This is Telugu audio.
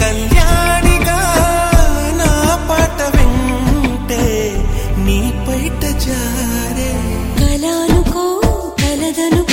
కళ్యాణిగా నా పాట వింటే నీ బయట జారే. కలానుకో కలదనుకో